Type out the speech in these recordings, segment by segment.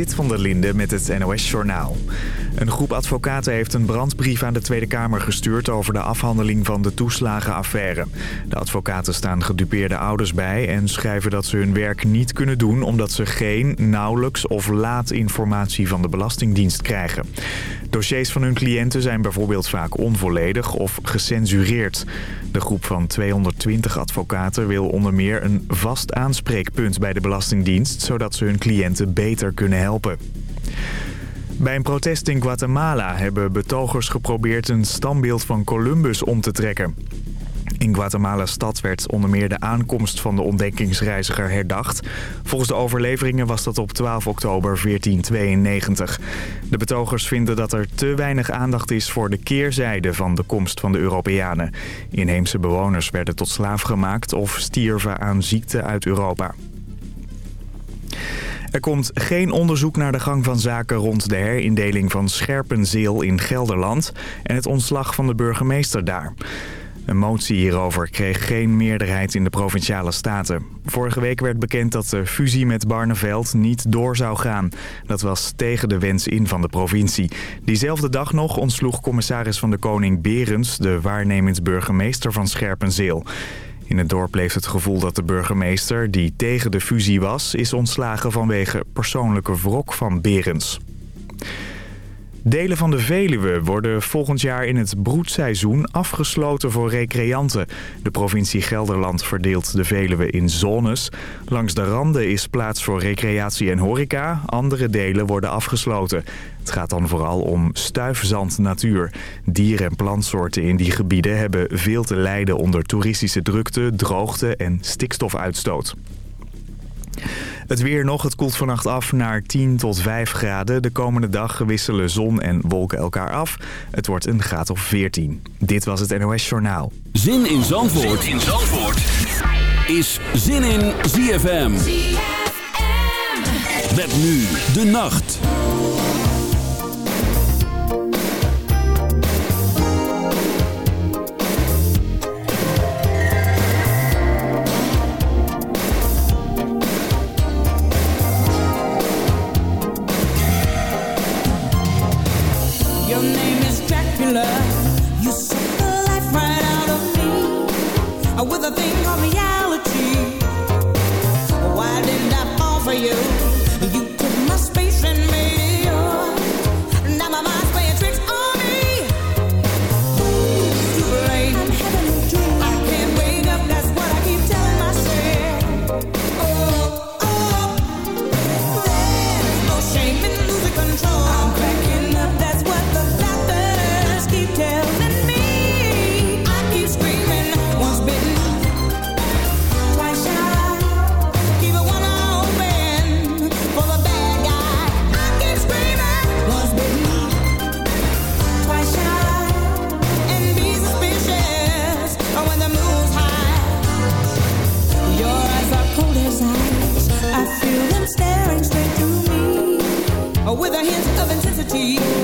Zit van der Linde met het NOS-journaal. Een groep advocaten heeft een brandbrief aan de Tweede Kamer gestuurd... over de afhandeling van de toeslagenaffaire. De advocaten staan gedupeerde ouders bij... en schrijven dat ze hun werk niet kunnen doen... omdat ze geen, nauwelijks of laat informatie van de Belastingdienst krijgen. Dossiers van hun cliënten zijn bijvoorbeeld vaak onvolledig of gecensureerd. De groep van 220 advocaten wil onder meer een vast aanspreekpunt bij de Belastingdienst... zodat ze hun cliënten beter kunnen helpen. Bij een protest in Guatemala hebben betogers geprobeerd een standbeeld van Columbus om te trekken. In Guatemala-stad werd onder meer de aankomst van de ontdekkingsreiziger herdacht. Volgens de overleveringen was dat op 12 oktober 1492. De betogers vinden dat er te weinig aandacht is voor de keerzijde van de komst van de Europeanen. Inheemse bewoners werden tot slaaf gemaakt of stierven aan ziekte uit Europa. Er komt geen onderzoek naar de gang van zaken rond de herindeling van Scherpenzeel in Gelderland... en het ontslag van de burgemeester daar. Een motie hierover kreeg geen meerderheid in de Provinciale Staten. Vorige week werd bekend dat de fusie met Barneveld niet door zou gaan. Dat was tegen de wens in van de provincie. Diezelfde dag nog ontsloeg commissaris van de Koning Berends... de waarnemend burgemeester van Scherpenzeel. In het dorp leeft het gevoel dat de burgemeester, die tegen de fusie was... is ontslagen vanwege persoonlijke wrok van Berends. Delen van de Veluwe worden volgend jaar in het broedseizoen afgesloten voor recreanten. De provincie Gelderland verdeelt de Veluwe in zones. Langs de randen is plaats voor recreatie en horeca. Andere delen worden afgesloten. Het gaat dan vooral om stuifzandnatuur. Dier- en plantsoorten in die gebieden hebben veel te lijden onder toeristische drukte, droogte en stikstofuitstoot. Het weer nog, het koelt vannacht af naar 10 tot 5 graden. De komende dag wisselen zon en wolken elkaar af. Het wordt een graad of 14. Dit was het NOS Journaal. Zin in Zandvoort, zin in Zandvoort. is Zin in ZFM. ZFM. Met nu de nacht. Twice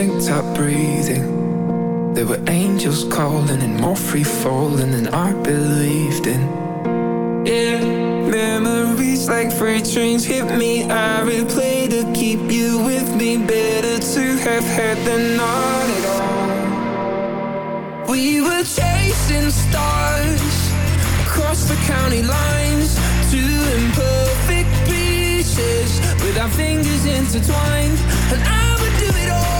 synced up breathing. There were angels calling and more free falling than I believed in. Yeah, memories like freight trains hit me. I replay to keep you with me. Better to have had than not at all. We were chasing stars across the county lines, two imperfect pieces with our fingers intertwined. And I would do it all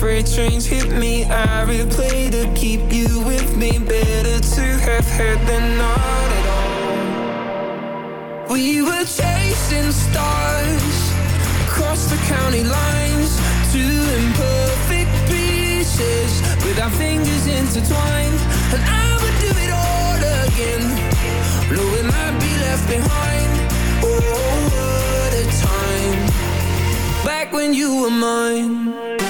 Freight trains hit me. I replay to keep you with me. Better to have had than not at all. We were chasing stars across the county lines, two imperfect pieces with our fingers intertwined. And I would do it all again, knowing I'd be left behind. Oh, what a time back when you were mine.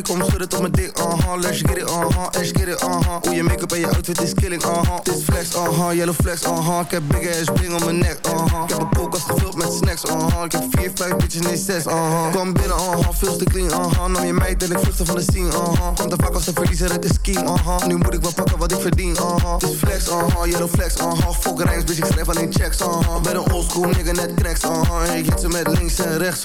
shorty, kom schudden tot mijn dik, uh-huh. Let's get it, uh-huh, let's get it, uh-huh. Hoe je make-up en je outfit is killing, uh-huh. Dit flex, uh-huh, yellow flex, uh-huh. Ik heb big ass bling om mijn nek, uh-huh. Ik heb een koelkast gevuld met snacks, uh-huh. Ik heb vier, vijf bitches, nee zes, uh-huh. Kwam binnen, uh-huh, veel te clean, uh-huh. Nam je meid en ik vluchtte van de scene, uh-huh. Komt te vaak als een verliezer, het is scheme, uh-huh. Nu moet ik wel pakken wat ik verdien, uh-huh. Dit flex, uh-huh, yellow flex, uh-huh. Fuck rijks, bitch, ik schrijf alleen checks, uh-huh. Ben een oldschool nigga, net cracks, uh-huh. Ik hit ze met links en rechts,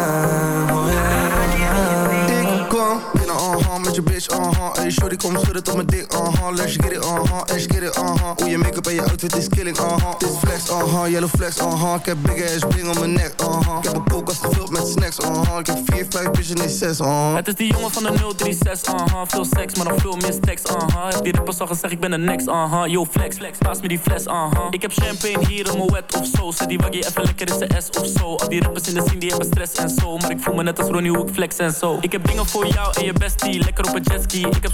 Hey shorty, kom schudden tot mijn dik, uh-huh. Let's get it, uh-huh, let's get it, uh-huh. Hoe je make-up en je outfit is killing, uh-huh. Dit flex, uh-huh, yellow flex, uh-huh. Ik heb big ass bling om mijn nek, uh-huh. Ik heb een koelkast gevuld met snacks, uh-huh. Ik heb vier, vijf bitches, nee zes, uh-huh. Het is die jongen van de 036, uh-huh. Veel seks, maar nog veel meer stacks, uh-huh. Heb die rappers al gezegd, ik ben de next, uh-huh. Yo, flex, flex, paas me die fles, uh-huh. Ik heb champagne hier in mijn wet of zo. Zet die waggie even lekker in zijn S of zo. Al die rappers in de scene, die hebben stress en zo. Maar ik voel me net als Ronnie, hoe ik flex en zo. Ik heb dingen voor jou en je bestie. Lekker op een jetski Ik heb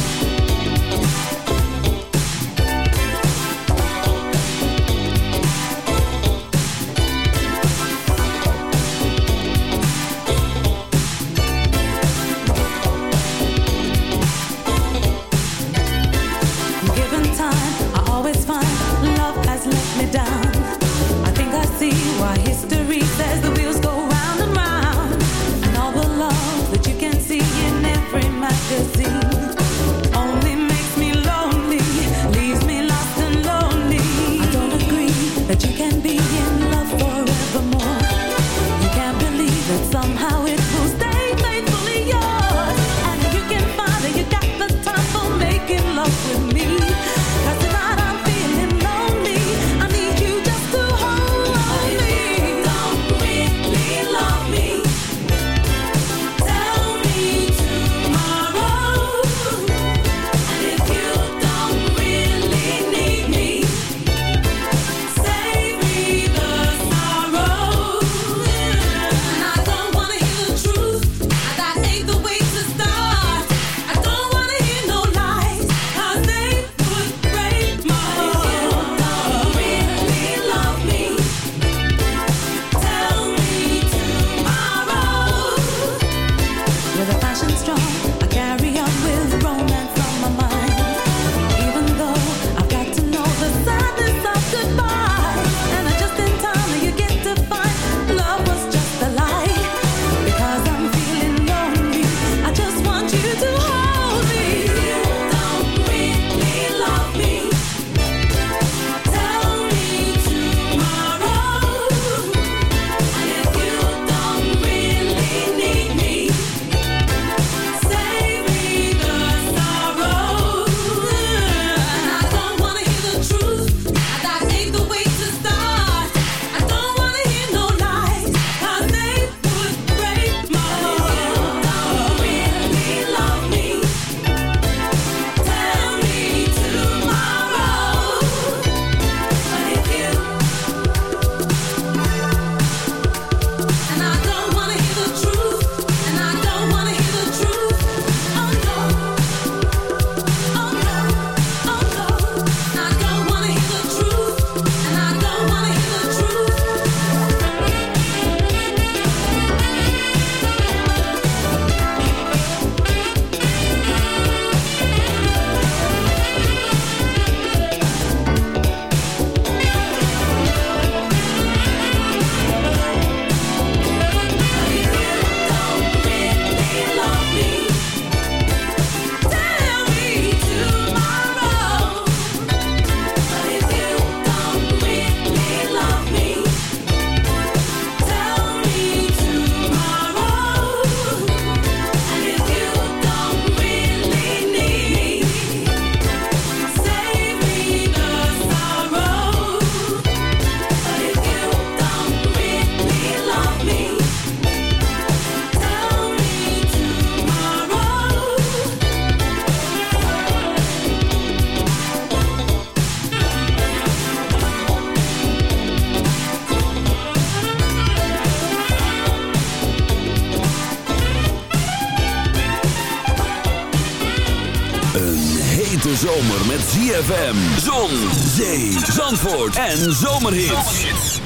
ZFM, Zon, Zee, Zandvoort en Zomerhit.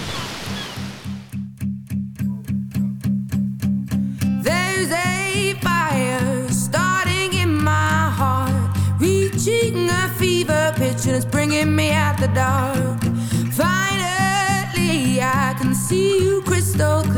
There's a fire starting in my heart. Reaching a fever pitch and it's bringing me out the dark. Finally I can see you crystal clear.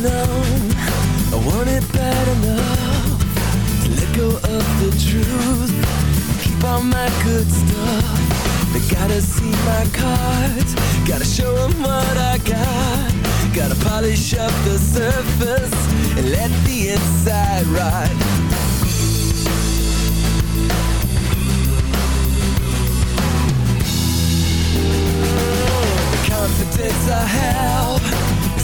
I want it bad enough to let go of the truth. Keep all my good stuff. They gotta see my cards. Gotta what I got. Gotta polish up the surface and let the inside. The confidence I have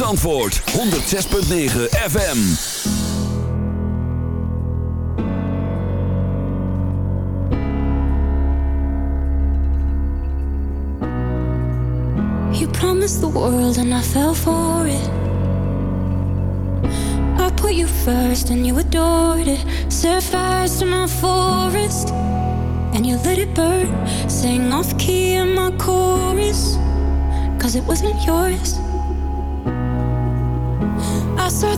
Antwoord, 106.9 FM. You promised the world and I fell for it. I put you first and you adored it. Set fires to my forest and you let it burn. Sang off key in my chorus, cause it wasn't yours.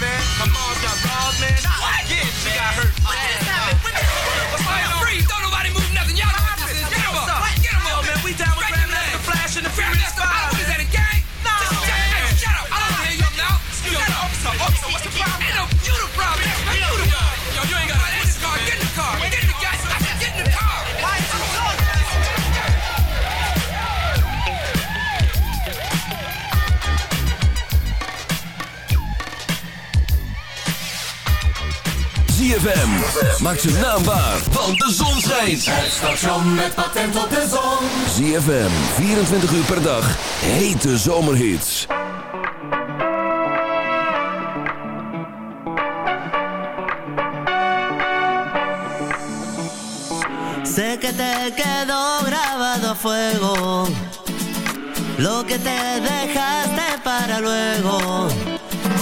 man. My mom's got balls, man. What? Yeah, she got hurt. Maak zijn naam waar, want de zon schijnt. Het station met patent op de zon. ZFM, 24 uur per dag. Hete zomerhits. Sé que te quedó grabado a fuego lo que te dejaste para luego.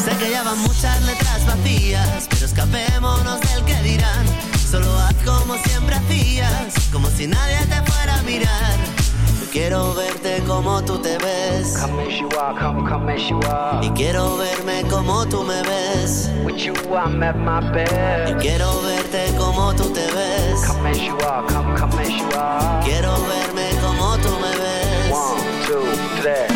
Sé que ya van muchas letras vacías, escapémonos del que dirán. Solo haz como siempre hacías, como si nadie te fuera a mirar. Yo quiero verte como tú te ves. Come as you are, come, come as you are. Y quiero verme como tú me ves. With you, I'm at my Y quiero verte como tú te ves. Come as you are, come, come as you are. Quiero verme como tú me ves. One, two, three.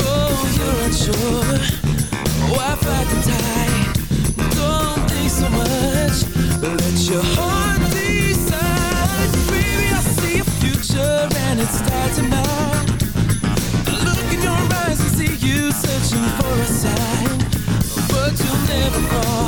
Oh, you're unsure. Why fight the tide? Don't think so much. Let your heart decide. Baby, I see future and. Look in your eyes and see you searching for a sign, but you'll never fall.